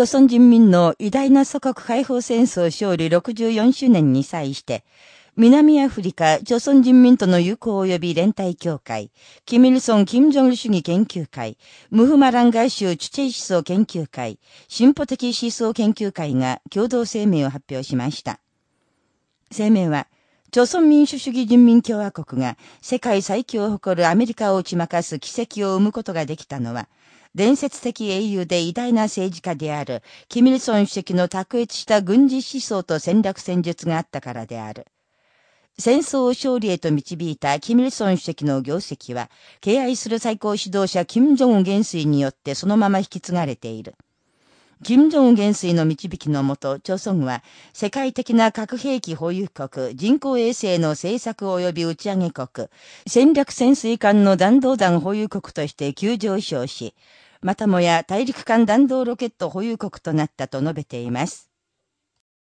朝鮮人民の偉大な祖国解放戦争勝利64周年に際して、南アフリカ、朝鮮人民との友好及び連帯協会、キミルソン・キム・ジョンル主義研究会、ムフマランガ州チュチェイ思想研究会、進歩的思想研究会が共同声明を発表しました。声明は、朝鮮民主主義人民共和国が世界最強を誇るアメリカを打ち負かす奇跡を生むことができたのは、伝説的英雄で偉大な政治家である、キミルソン主席の卓越した軍事思想と戦略戦術があったからである。戦争を勝利へと導いたキミルソン主席の業績は、敬愛する最高指導者キム・ジョン元帥によってそのまま引き継がれている。金正恩元帥の導きのもと、朝鮮は世界的な核兵器保有国、人工衛星の製作及び打ち上げ国、戦略潜水艦の弾道弾保有国として急上昇し、またもや大陸間弾道ロケット保有国となったと述べています。